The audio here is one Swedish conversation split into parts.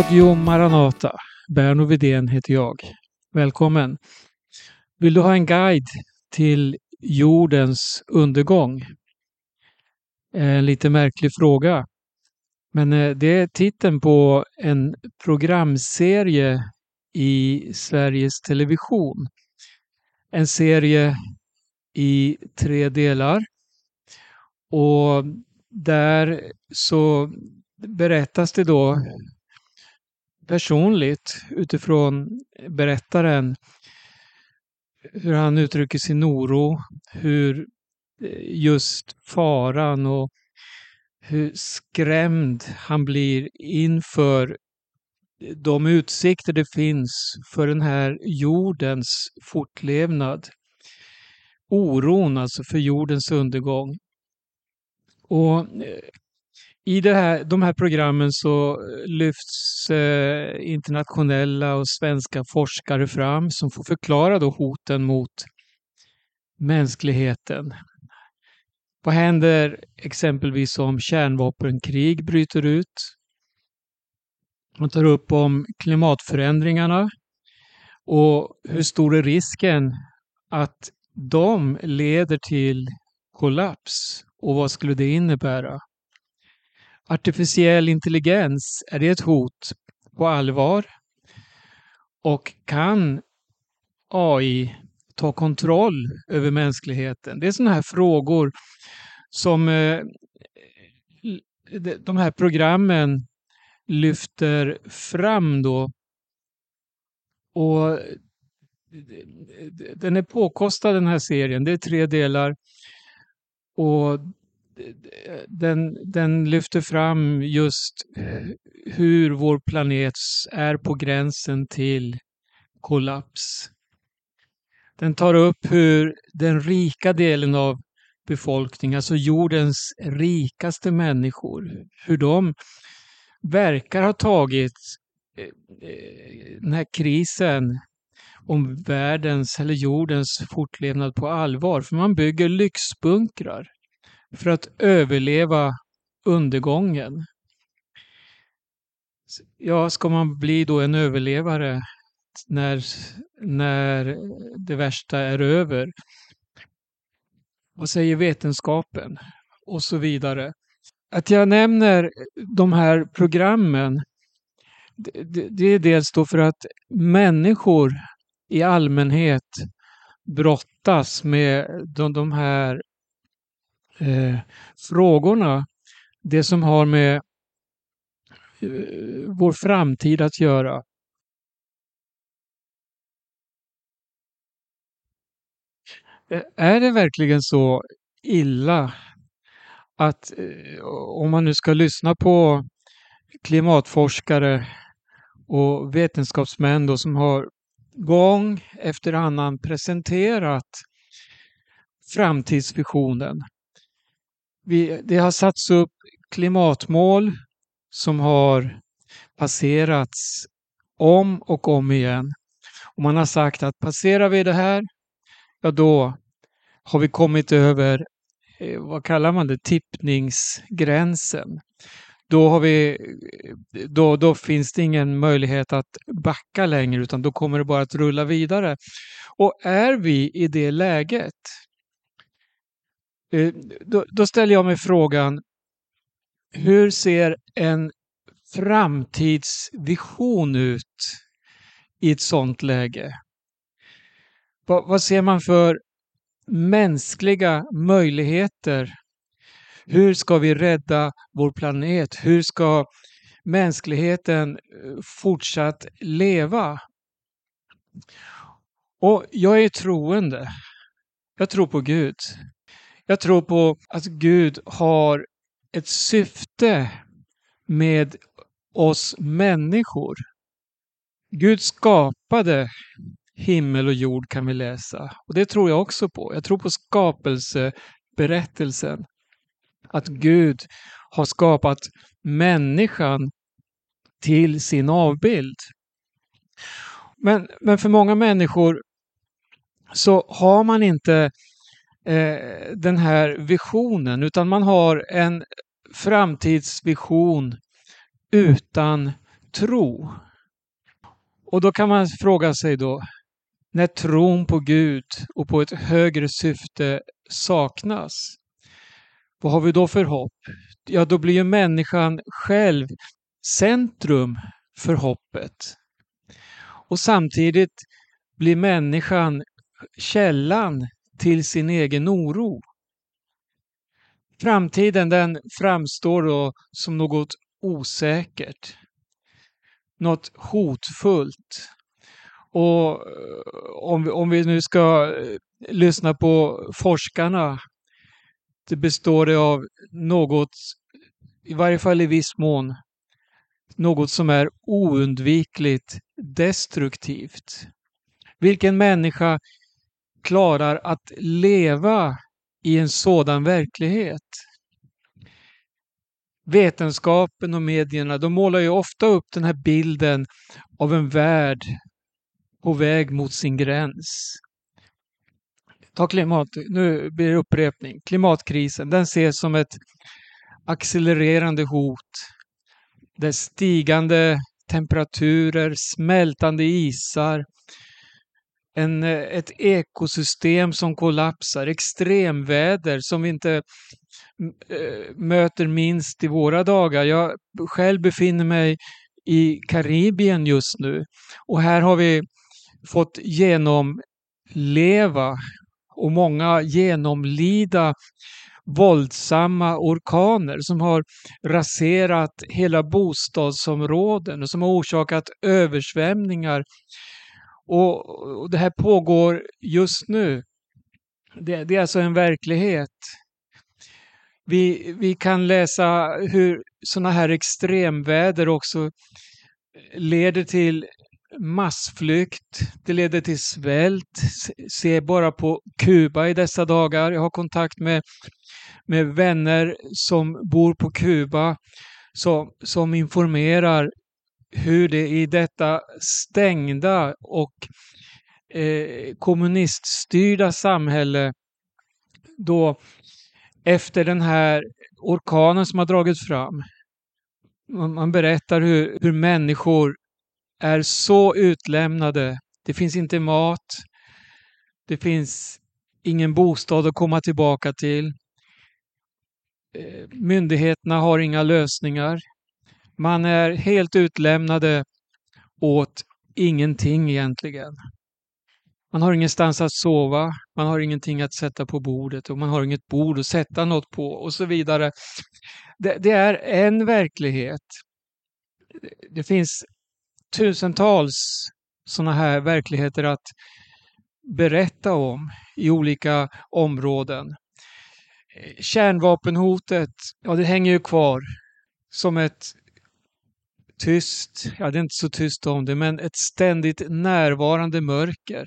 Radio Maranata. Berno Widén heter jag. Välkommen! Vill du ha en guide till jordens undergång? Eh, en lite märklig fråga. Men eh, det är titeln på en programserie i Sveriges Television. En serie i tre delar. Och där så berättas det då personligt utifrån berättaren hur han uttrycker sin oro, hur eh, just faran och hur skrämd han blir inför de utsikter det finns för den här jordens fortlevnad. Oron alltså för jordens undergång. Och eh, i det här, de här programmen så eh, lyfts eh, internationella och svenska forskare fram som får förklara då hoten mot mänskligheten. Vad händer exempelvis om kärnvapenkrig bryter ut? Man tar upp om klimatförändringarna och hur stor är risken att de leder till kollaps och vad skulle det innebära? Artificiell intelligens, är det ett hot på allvar? Och kan AI ta kontroll över mänskligheten? Det är sådana här frågor som eh, de här programmen lyfter fram då. Och den är påkostad den här serien. Det är tre delar. Och den, den lyfter fram just eh, hur vår planet är på gränsen till kollaps. Den tar upp hur den rika delen av befolkningen, alltså jordens rikaste människor, hur de verkar ha tagit eh, eh, den här krisen om världens eller jordens fortlevnad på allvar. För man bygger lyxbunkrar för att överleva undergången. Ja, ska man bli då en överlevare när, när det värsta är över? Vad säger vetenskapen? Och så vidare. Att jag nämner de här programmen det, det är dels då för att människor i allmänhet brottas med de, de här eh, frågorna. Det som har med eh, vår framtid att göra. Eh, är det verkligen så illa att eh, om man nu ska lyssna på klimatforskare och vetenskapsmän då som har gång efter annan presenterat framtidsvisionen vi, det har satts upp klimatmål som har passerats om och om igen. Och man har sagt att passerar vi det här, ja då har vi kommit över, eh, vad kallar man det, tippningsgränsen. Då, har vi, då, då finns det ingen möjlighet att backa längre utan då kommer det bara att rulla vidare. Och är vi i det läget, Eh, då, då ställer jag mig frågan, hur ser en framtidsvision ut i ett sådant läge? Vad, vad ser man för mänskliga möjligheter? Hur ska vi rädda vår planet? Hur ska mänskligheten eh, fortsatt leva? Och jag är troende. Jag tror på Gud. Jag tror på att Gud har ett syfte med oss människor. Gud skapade himmel och jord kan vi läsa. Och det tror jag också på. Jag tror på skapelseberättelsen. Att Gud har skapat människan till sin avbild. Men, men för många människor så har man inte eh, den här visionen utan man har en framtidsvision utan tro. Och då kan man fråga sig då, när tron på Gud och på ett högre syfte saknas, vad har vi då för hopp? Ja, då blir ju människan själv centrum för hoppet. Och samtidigt blir människan källan till sin egen oro. Framtiden den framstår då som något osäkert, något hotfullt. Och eh, om vi, om vi nu ska eh, lyssna på forskarna, det består det av något, i varje fall i viss mån, något som är oundvikligt destruktivt. Vilken människa klarar att leva i en sådan verklighet? Vetenskapen och medierna de målar ju ofta upp den här bilden av en värld på väg mot sin gräns. Ta klimat, nu blir det upprepning. Klimatkrisen, den ses som ett accelererande hot. Där stigande temperaturer, smältande isar, en, eh, ett ekosystem som kollapsar, extremväder som vi inte eh, möter minst i våra dagar. Jag själv befinner mig i Karibien just nu och här har vi fått genomleva och många genomlida våldsamma orkaner som har raserat hela bostadsområden och som har orsakat översvämningar. Och, det här pågår just nu. Det, det är alltså en verklighet. Vi, vi kan läsa hur sådana här extremväder också leder till massflykt, det leder till svält. Se bara på Kuba i dessa dagar. Jag har kontakt med, med vänner som bor på Kuba som, som informerar hur det i detta stängda och eh, kommuniststyrda samhälle då efter den här orkanen som har dragit fram. Man berättar hur, hur människor är så utlämnade. Det finns inte mat. Det finns ingen bostad att komma tillbaka till. Eh, myndigheterna har inga lösningar. Man är helt utlämnade åt ingenting egentligen. Man har ingenstans att sova, man har ingenting att sätta på bordet och man har inget bord att sätta något på och så vidare. Det, det är en verklighet. Det finns tusentals sådana här verkligheter att berätta om i olika områden. Kärnvapenhotet, ja det hänger ju kvar som ett tyst, ja det är inte så tyst om det, men ett ständigt närvarande mörker.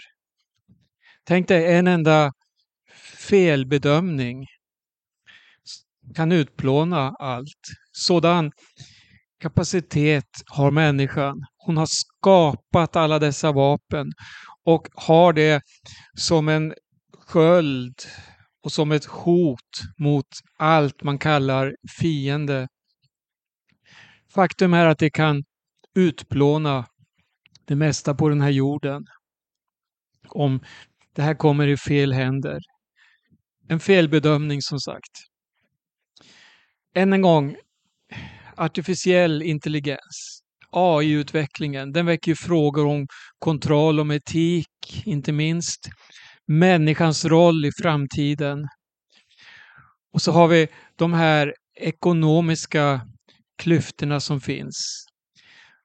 Tänk dig en enda felbedömning kan utplåna allt. Sådan kapacitet har människan. Hon har skapat alla dessa vapen och har det som en sköld och som ett hot mot allt man kallar fiende. Faktum är att det kan utplåna det mesta på den här jorden. Om det här kommer i fel händer. En felbedömning som sagt. Än en gång, artificiell intelligens, AI-utvecklingen, den väcker frågor om kontroll, om etik, inte minst. Människans roll i framtiden. Och så har vi de här ekonomiska klyftorna som finns.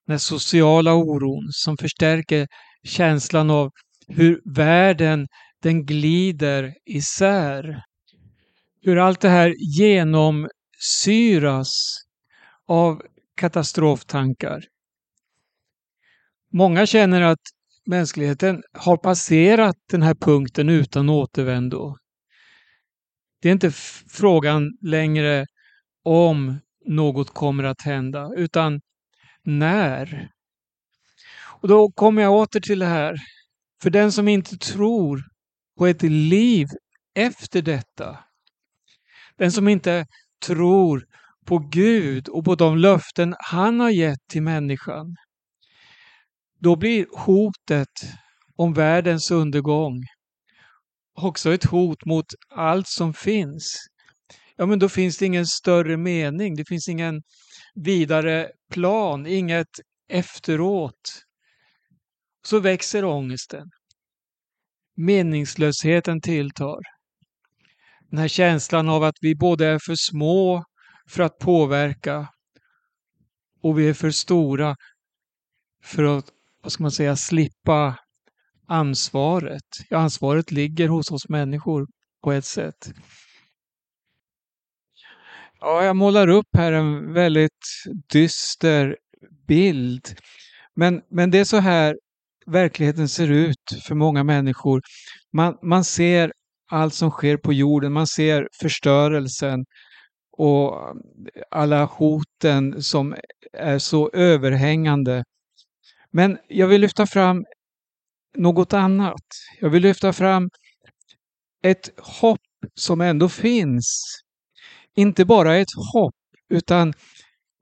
Den sociala oron som förstärker känslan av hur världen den glider isär. Hur allt det här genomsyras av katastroftankar. Många känner att mänskligheten har passerat den här punkten utan återvändo. Det är inte frågan längre om något kommer att hända, utan när. Och då kommer jag åter till det här. För den som inte tror på ett liv efter detta, den som inte tror på Gud och på de löften han har gett till människan, då blir hotet om världens undergång också ett hot mot allt som finns. Ja, men då finns det ingen större mening. Det finns ingen vidare plan, inget efteråt. Så växer ångesten. Meningslösheten tilltar. Den här känslan av att vi både är för små för att påverka och vi är för stora för att, vad ska man säga, slippa ansvaret. Ja, ansvaret ligger hos oss människor på ett sätt. Ja, jag målar upp här en väldigt dyster bild. Men, men det är så här verkligheten ser ut för många människor. Man, man ser allt som sker på jorden, man ser förstörelsen och alla hoten som är så överhängande. Men jag vill lyfta fram något annat. Jag vill lyfta fram ett hopp som ändå finns. Inte bara ett hopp, utan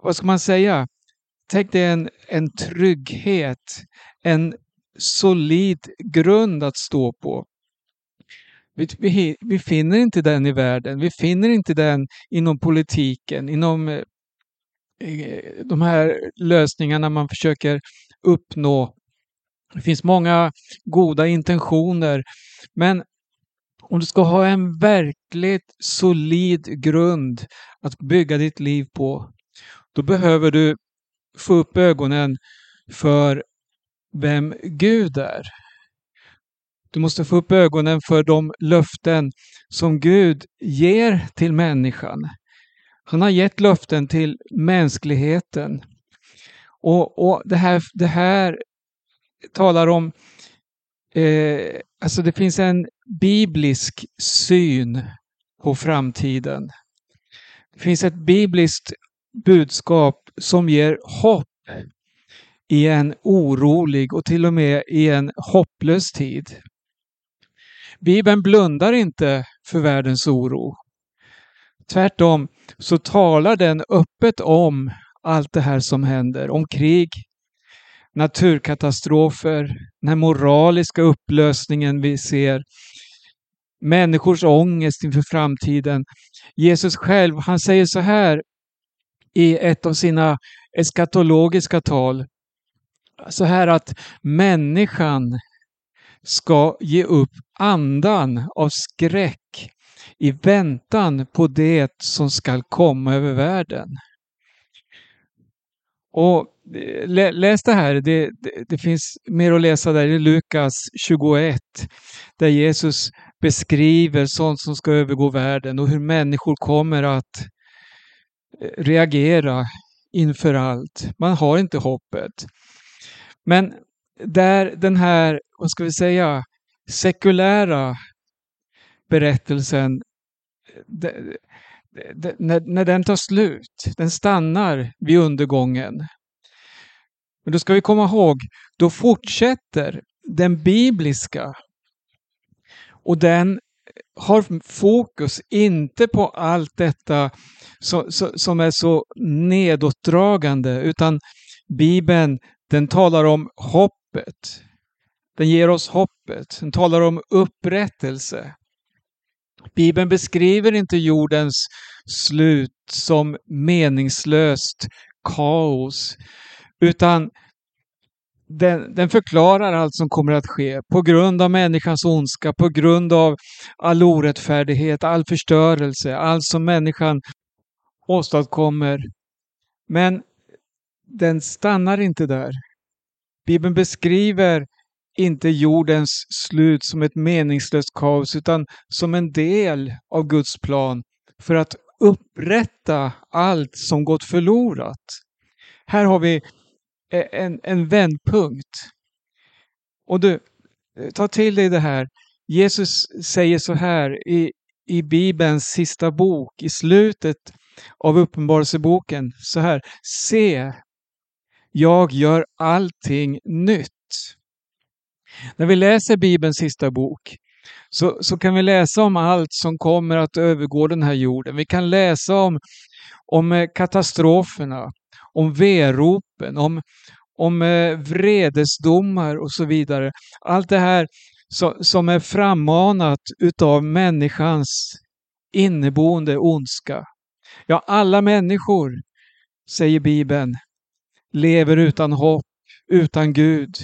vad ska man säga? Tänk dig en, en trygghet, en solid grund att stå på. Vi, vi, vi, finner inte den i världen. Vi finner inte den inom politiken, inom eh, de här lösningarna man försöker uppnå. Det finns många goda intentioner, men om du ska ha en verkligt solid grund att bygga ditt liv på, då behöver du få upp ögonen för vem Gud är. Du måste få upp ögonen för de löften som Gud ger till människan. Han har gett löften till mänskligheten. Och, och det, här, det här talar om, eh, alltså det finns en biblisk syn på framtiden. Det finns ett bibliskt budskap som ger hopp i en orolig och till och med i en hopplös tid. Bibeln blundar inte för världens oro. Tvärtom så talar den öppet om allt det här som händer, om krig, naturkatastrofer, den här moraliska upplösningen vi ser, människors ångest inför framtiden. Jesus själv, han säger så här i ett av sina eskatologiska tal. Så här att människan ska ge upp andan av skräck i väntan på det som skall komma över världen. Och eh, lä, läs det här, det, det, det, finns mer att läsa där i Lukas 21, där Jesus beskriver sånt som ska övergå världen och hur människor kommer att eh, reagera inför allt. Man har inte hoppet. Men där den här, vad ska vi säga, sekulära berättelsen, eh, när, när den tar slut, den stannar vid undergången. Men då ska vi komma ihåg, då fortsätter den bibliska och den har fokus inte på allt detta som, som är så nedåtdragande utan Bibeln den talar om hoppet. Den ger oss hoppet. Den talar om upprättelse. Bibeln beskriver inte jordens slut som meningslöst kaos, utan den, den, förklarar allt som kommer att ske på grund av människans ondska, på grund av all orättfärdighet, all förstörelse, allt som människan åstadkommer. Men den stannar inte där. Bibeln beskriver inte jordens slut som ett meningslöst kaos utan som en del av Guds plan för att upprätta allt som gått förlorat. Här har vi eh, en, en vändpunkt. Och du, eh, ta till dig det här. Jesus säger så här i, i Bibelns sista bok, i slutet av Uppenbarelseboken, så här. Se, jag gör allting nytt. När vi läser Bibelns sista bok så, så kan vi läsa om allt som kommer att övergå den här jorden. Vi kan läsa om, om eh, katastroferna, om veropen, om, om eh, vredesdomar och så vidare. Allt det här som är frammanat utav människans inneboende ondska. Ja, alla människor, säger Bibeln, lever utan hopp, utan Gud.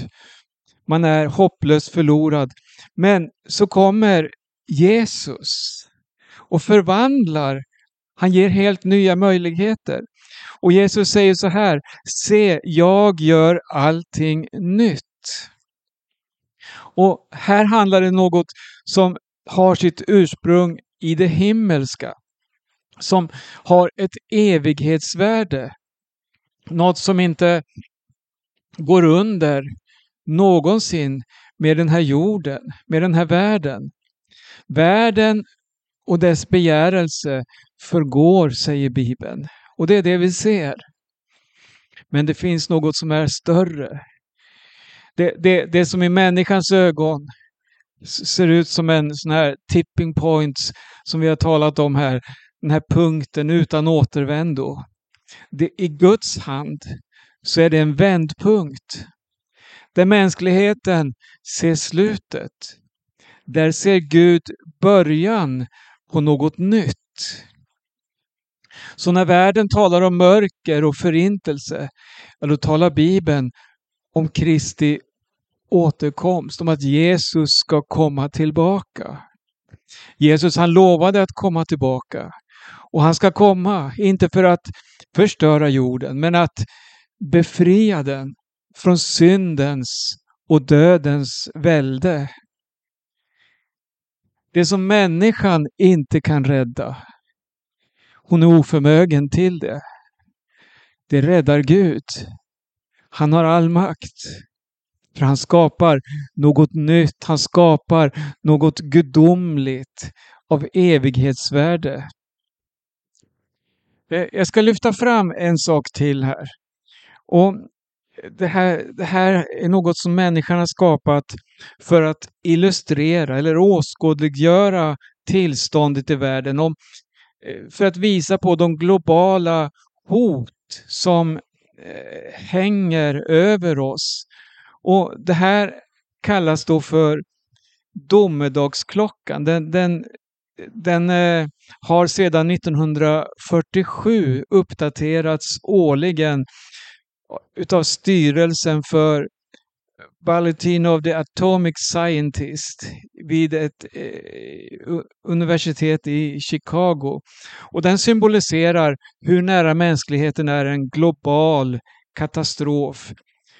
Man är hopplöst förlorad. Men så kommer Jesus och förvandlar. Han ger helt nya möjligheter. Och Jesus säger så här, se, jag gör allting nytt. Och här handlar det om något som har sitt ursprung i det himmelska. Som har ett evighetsvärde. Något som inte går under någonsin med den här jorden, med den här världen. Världen och dess begärelse förgår, säger Bibeln. Och det är det vi ser. Men det finns något som är större. Det, det, det som i människans ögon ser ut som en sån här tipping point som vi har talat om här. Den här punkten utan återvändo. Det, I Guds hand så är det en vändpunkt. Där mänskligheten ser slutet. Där ser Gud början på något nytt. Så när världen talar om mörker och förintelse, då talar Bibeln om Kristi återkomst, om att Jesus ska komma tillbaka. Jesus han lovade att komma tillbaka. Och han ska komma, inte för att förstöra jorden, men att befria den från syndens och dödens välde. Det som människan inte kan rädda, hon är oförmögen till det. Det räddar Gud. Han har all makt. För han skapar något nytt, han skapar något gudomligt av evighetsvärde. Eh, jag ska lyfta fram en sak till här. Och det här, det här är något som människan har skapat för att illustrera eller åskådliggöra tillståndet i världen. Om, eh, för att visa på de globala hot som eh, hänger över oss. Och Det här kallas då för domedagsklockan. Den, den, den eh, har sedan 1947 uppdaterats årligen utav styrelsen för Bulletin of the Atomic Scientist vid ett eh, universitet i Chicago. Och den symboliserar hur nära mänskligheten är en global katastrof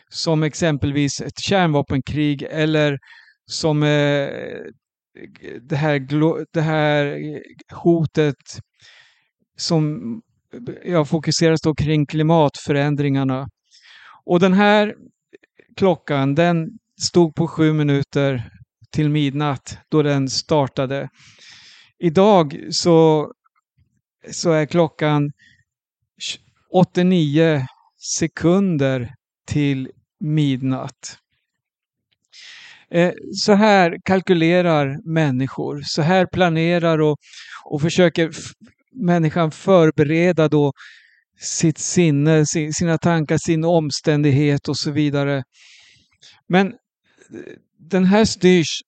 som exempelvis ett kärnvapenkrig eller som eh, det, här, det här hotet som ja, fokuseras då kring klimatförändringarna. Och den här klockan den stod på sju minuter till midnatt då den startade. Idag så, så är klockan 89 sekunder till midnatt. Eh, så här kalkylerar människor, så här planerar och, och försöker människan förbereda då sitt sinne, sina tankar, sin omständighet och så vidare. Men eh, den här styrs,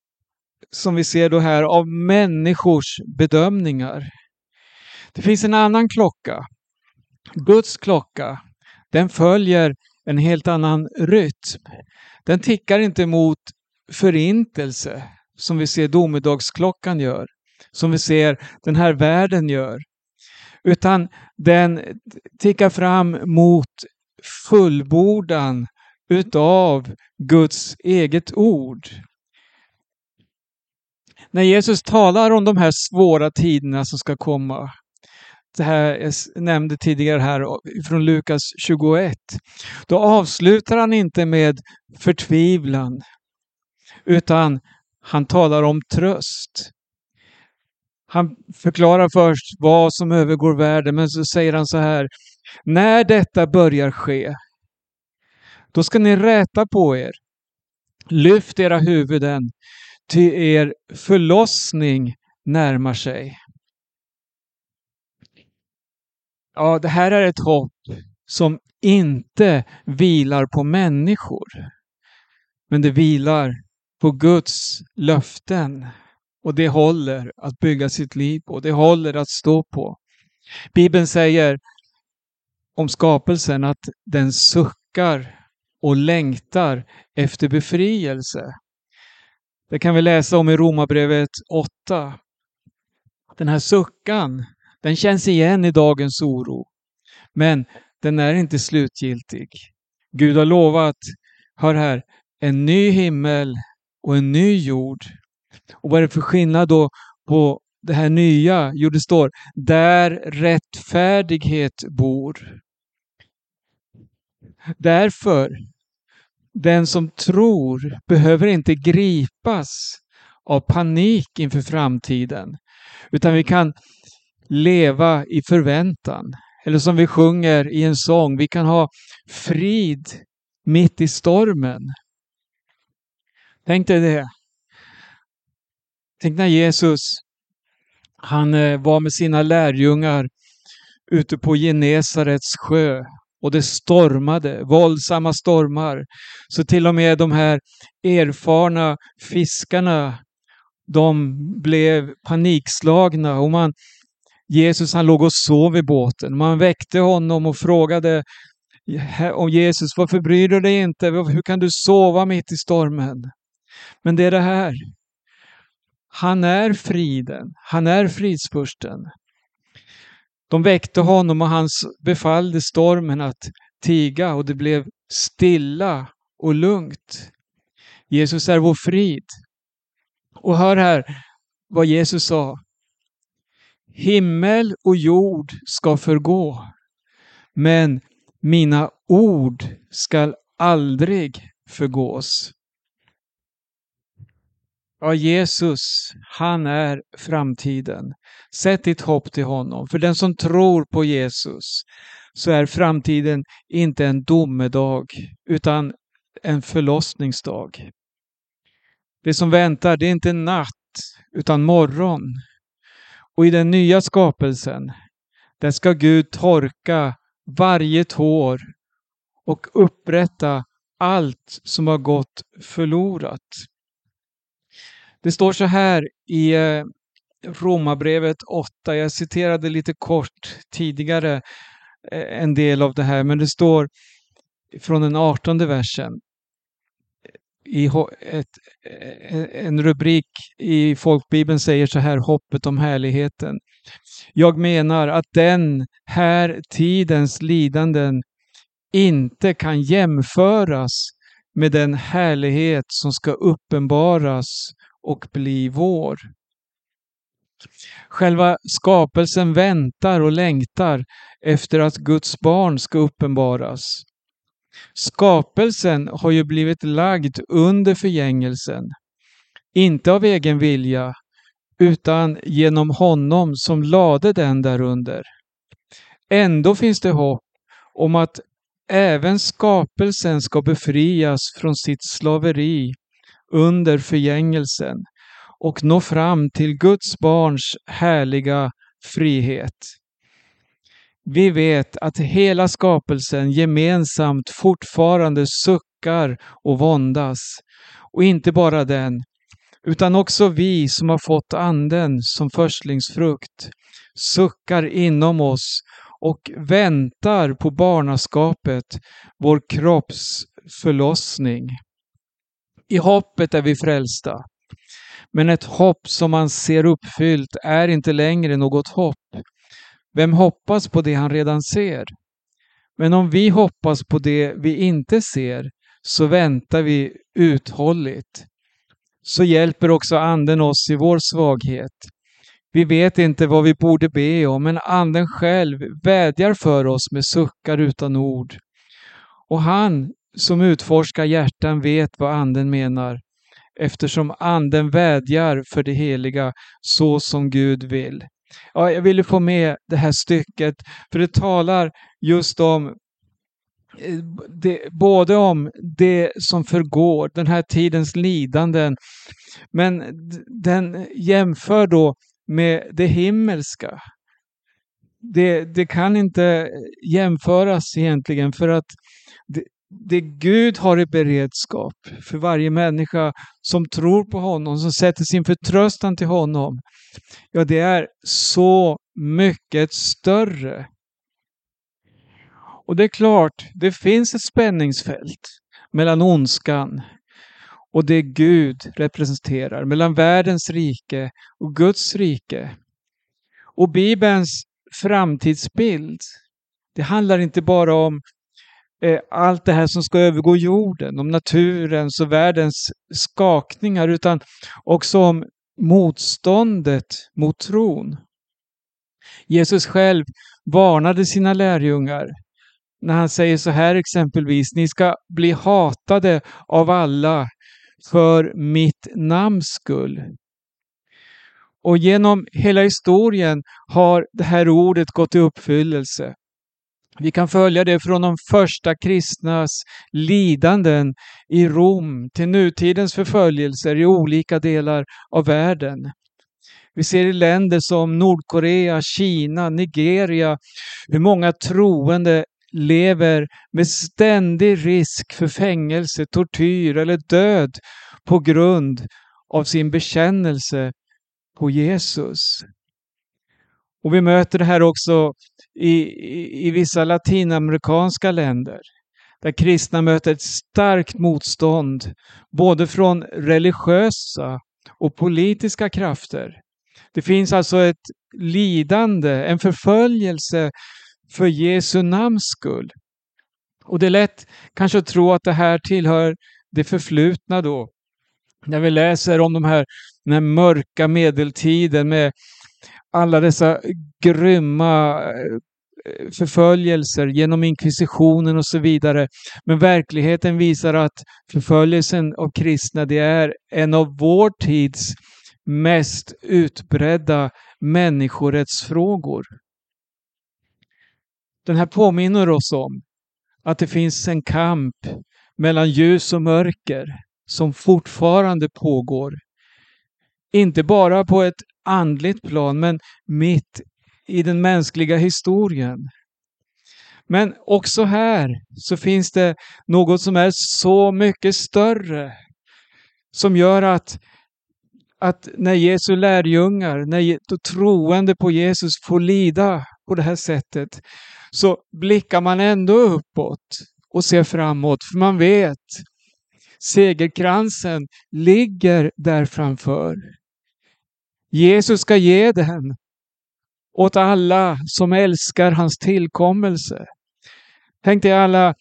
som vi ser då här, av människors bedömningar. Det finns en annan klocka. Guds klocka. Den följer en helt annan rytm. Den tickar inte mot förintelse som vi ser domedagsklockan gör, som vi ser den här världen gör. Utan den tickar fram mot fullbordan utav Guds eget ord. När Jesus talar om de här svåra tiderna som ska komma, det här jag nämnde tidigare här från Lukas 21, då avslutar han inte med förtvivlan, utan han talar om tröst. Han förklarar först vad som övergår världen, men så säger han så här. När detta börjar ske, då ska ni räta på er. Lyft era huvuden, ty er förlossning närmar sig. Ja, det här är ett hopp som inte vilar på människor. Men det vilar på Guds löften. Och det håller att bygga sitt liv på. Det håller att stå på. Bibeln säger om skapelsen att den suckar och längtar efter befrielse. Det kan vi läsa om i Romarbrevet 8. Den här suckan, den känns igen i dagens oro. Men den är inte slutgiltig. Gud har lovat, hör här, en ny himmel och en ny jord. Och vad är det för skillnad då på det här nya? Jo, det står där rättfärdighet bor. Därför, den som tror behöver inte gripas av panik inför framtiden, utan vi kan leva i förväntan. Eller som vi sjunger i en sång, vi kan ha frid mitt i stormen. Tänk dig det. Tänk när Jesus han eh, var med sina lärjungar ute på Genesarets sjö och det stormade, våldsamma stormar. Så till och med de här erfarna fiskarna, de blev panikslagna och man, Jesus han låg och sov i båten. Man väckte honom och frågade om Jesus, varför bryr du dig inte? Hur kan du sova mitt i stormen? Men det är det här. Han är friden. Han är fridsfursten. De väckte honom och han befallde stormen att tiga och det blev stilla och lugnt. Jesus är vår frid. Och hör här vad Jesus sa. Himmel och jord ska förgå, men mina ord skall aldrig förgås. Ja, Jesus, han är framtiden. Sätt ditt hopp till honom. För den som tror på Jesus så är framtiden inte en domedag utan en förlossningsdag. Det som väntar, det är inte natt utan morgon. Och i den nya skapelsen, där ska Gud torka varje tår och upprätta allt som har gått förlorat. Det står så här i eh, Romarbrevet 8, jag citerade lite kort tidigare eh, en del av det här, men det står från den 18 versen i ett, eh, en rubrik i folkbibeln säger så här, hoppet om härligheten. Jag menar att den här tidens lidanden inte kan jämföras med den härlighet som ska uppenbaras och bli vår. Själva skapelsen väntar och längtar efter att Guds barn ska uppenbaras. Skapelsen har ju blivit lagd under förgängelsen, inte av egen vilja, utan genom honom som lade den därunder. Ändå finns det hopp om att även skapelsen ska befrias från sitt slaveri under förgängelsen och nå fram till Guds barns härliga frihet. Vi vet att hela skapelsen gemensamt fortfarande suckar och våndas. Och inte bara den, utan också vi som har fått anden som förstlingsfrukt suckar inom oss och väntar på barnaskapet, vår kropps förlossning. I hoppet är vi frälsta. Men ett hopp som man ser uppfyllt är inte längre något hopp. Vem hoppas på det han redan ser? Men om vi hoppas på det vi inte ser så väntar vi uthålligt. Så hjälper också Anden oss i vår svaghet. Vi vet inte vad vi borde be om, men Anden själv vädjar för oss med suckar utan ord. Och han som utforskar hjärtan vet vad Anden menar, eftersom Anden vädjar för det heliga så som Gud vill. Ja, jag ville få med det här stycket, för det talar just om eh, det, både om det som förgår, den här tidens lidanden, men den jämför då med det himmelska. det, det kan inte jämföras egentligen för att det, det Gud har i beredskap för varje människa som tror på honom, som sätter sin förtröstan till honom, ja det är så mycket större. Och det är klart, det finns ett spänningsfält mellan ondskan och det Gud representerar, mellan världens rike och Guds rike. Och Bibelns framtidsbild, det handlar inte bara om Eh, allt det här som ska övergå jorden, om naturens och världens skakningar, utan också om motståndet mot tron. Jesus själv varnade sina lärjungar när han säger så här exempelvis, ni ska bli hatade av alla för mitt namns skull. Och genom hela historien har det här ordet gått i uppfyllelse. Vi kan följa det från de första kristnas lidanden i Rom till nutidens förföljelser i olika delar av världen. Vi ser i länder som Nordkorea, Kina, Nigeria hur många troende lever med ständig risk för fängelse, tortyr eller död på grund av sin bekännelse på Jesus. Och vi möter det här också i, i, i vissa latinamerikanska länder där kristna möter ett starkt motstånd både från religiösa och politiska krafter. Det finns alltså ett lidande, en förföljelse för Jesu namns skull. Och det är lätt kanske att tro att det här tillhör det förflutna då. När vi läser om de här, den här mörka medeltiden med alla dessa grymma eh, förföljelser genom inkvisitionen och så vidare. Men verkligheten visar att förföljelsen av kristna det är en av vår tids mest utbredda människorättsfrågor. Den här påminner oss om att det finns en kamp mellan ljus och mörker som fortfarande pågår. Inte bara på ett andligt plan, men mitt i den mänskliga historien. Men också här så finns det något som är så mycket större som gör att, att när Jesu lärjungar, när troende på Jesus får lida på det här sättet så blickar man ändå uppåt och ser framåt. För man vet, segerkransen ligger där framför. Jesus ska ge den åt alla som älskar hans tillkommelse. Tänk dig alla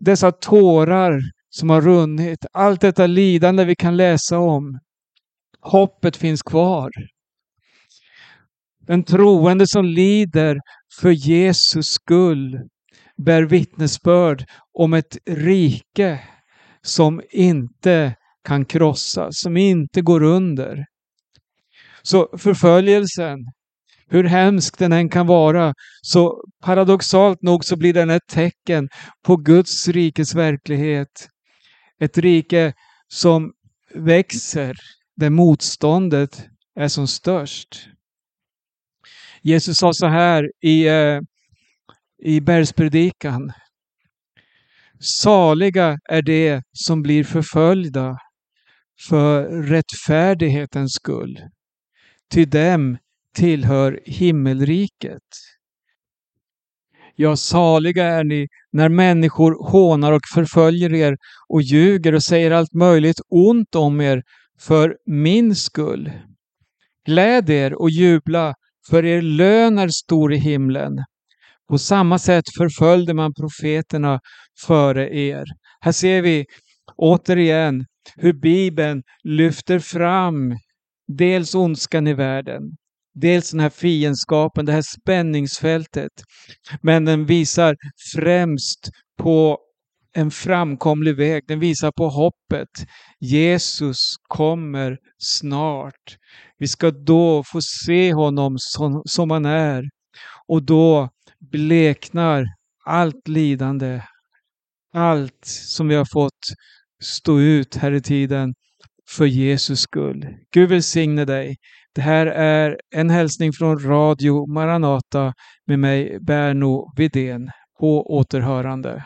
dessa tårar som har runnit, allt detta lidande vi kan läsa om. Hoppet finns kvar. Den troende som lider för Jesus skull bär vittnesbörd om ett rike som inte kan krossas, som inte går under. Så förföljelsen, hur hemsk den än kan vara, så paradoxalt nog så blir den ett tecken på Guds rikes verklighet. Ett rike som växer där motståndet är som störst. Jesus sa så här i, eh, i bergspredikan. Saliga är de som blir förföljda för rättfärdighetens skull. Till dem tillhör himmelriket. Ja, saliga är ni när människor hånar och förföljer er och ljuger och säger allt möjligt ont om er för min skull. Gläd er och jubla, för er lön är stor i himlen. På samma sätt förföljde man profeterna före er. Här ser vi återigen hur Bibeln lyfter fram dels ondskan i världen, dels den här fiendskapen, det här spänningsfältet. Men den visar främst på en framkomlig väg. Den visar på hoppet. Jesus kommer snart. Vi ska då få se honom som, som han är. Och då bleknar allt lidande, allt som vi har fått stå ut här i tiden för Jesus skull. Gud välsigne dig Det här är en hälsning från Radio Maranata med mig Berno Vidén. På återhörande.